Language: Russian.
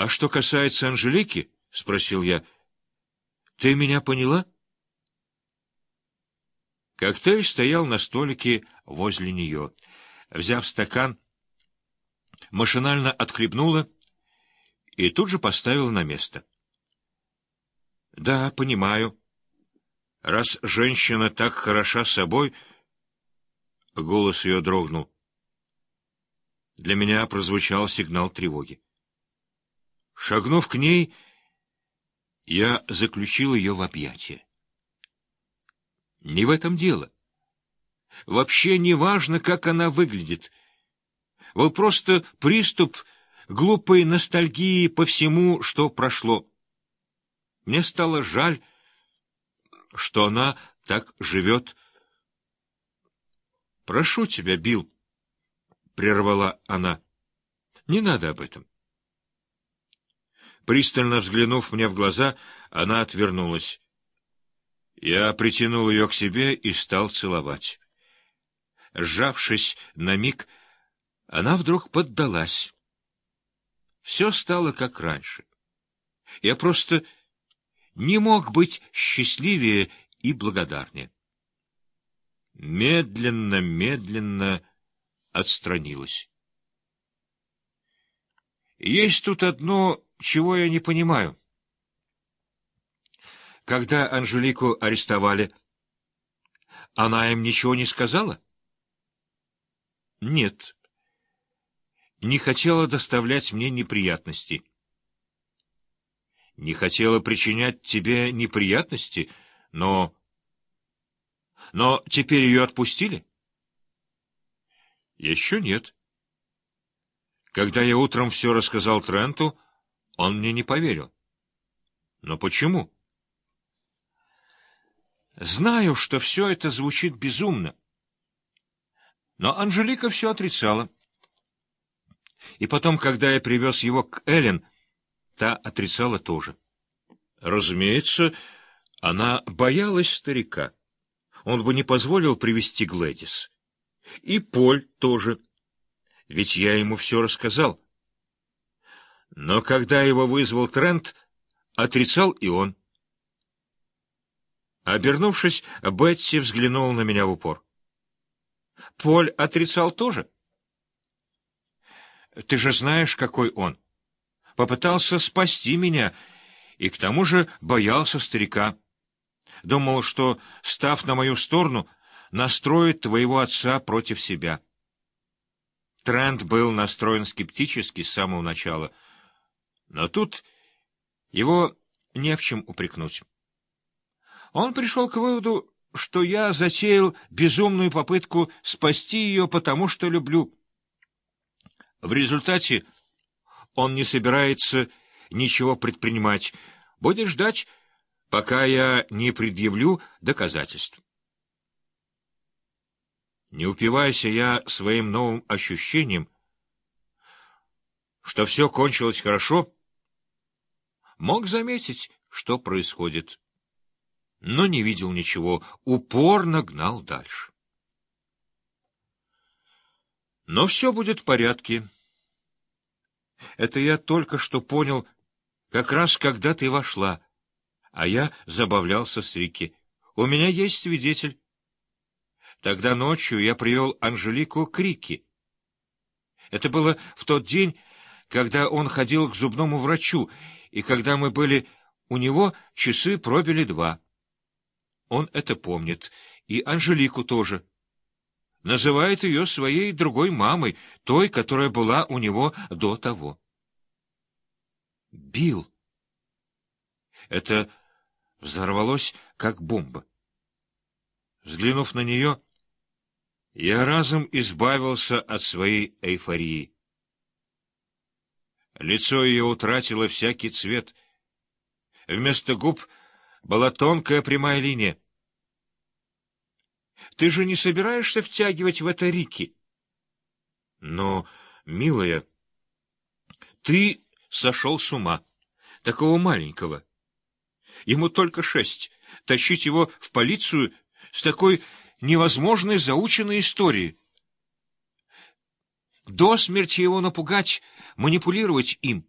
А что касается Анжелики, — спросил я, — ты меня поняла? Коктейль стоял на столике возле нее. Взяв стакан, машинально отхлебнула и тут же поставила на место. — Да, понимаю. Раз женщина так хороша собой... Голос ее дрогнул. Для меня прозвучал сигнал тревоги. Шагнув к ней, я заключил ее в объятия. Не в этом дело. Вообще не важно, как она выглядит. Вот просто приступ глупой ностальгии по всему, что прошло. Мне стало жаль, что она так живет. «Прошу тебя, Билл», — прервала она, — «не надо об этом». Пристально взглянув мне в глаза, она отвернулась. Я притянул ее к себе и стал целовать. Сжавшись на миг, она вдруг поддалась. Все стало как раньше. Я просто не мог быть счастливее и благодарнее. Медленно, медленно отстранилась. Есть тут одно, чего я не понимаю. Когда Анжелику арестовали, она им ничего не сказала? Нет. Не хотела доставлять мне неприятности. Не хотела причинять тебе неприятности, но... Но теперь ее отпустили? Еще нет. Когда я утром все рассказал Тренту, он мне не поверил. Но почему? Знаю, что все это звучит безумно. Но Анжелика все отрицала. И потом, когда я привез его к Эллен, та отрицала тоже. Разумеется, она боялась старика. Он бы не позволил привести Глэдис. И Поль тоже. Ведь я ему все рассказал. Но когда его вызвал Трент, отрицал и он. Обернувшись, Бетси взглянула на меня в упор. Поль отрицал тоже? Ты же знаешь, какой он. Попытался спасти меня, и к тому же боялся старика. Думал, что, став на мою сторону, настроит твоего отца против себя. Трент был настроен скептически с самого начала, но тут его не в чем упрекнуть. Он пришел к выводу, что я затеял безумную попытку спасти ее потому, что люблю. В результате он не собирается ничего предпринимать, будет ждать, пока я не предъявлю доказательств. Не упивайся я своим новым ощущением, что все кончилось хорошо, мог заметить, что происходит но не видел ничего, упорно гнал дальше. Но все будет в порядке. Это я только что понял, как раз когда ты вошла, а я забавлялся с Рикки. У меня есть свидетель. Тогда ночью я привел Анжелику к Рике. Это было в тот день, когда он ходил к зубному врачу, и когда мы были у него, часы пробили два. Он это помнит, и Анжелику тоже. Называет ее своей другой мамой, той, которая была у него до того. Бил. Это взорвалось, как бомба. Взглянув на нее, я разом избавился от своей эйфории. Лицо ее утратило всякий цвет. Вместо губ — была тонкая прямая линия. Ты же не собираешься втягивать в это Рики? Но, милая, ты сошел с ума. Такого маленького. Ему только шесть. Тащить его в полицию с такой невозможной заученной историей. До смерти его напугать, манипулировать им.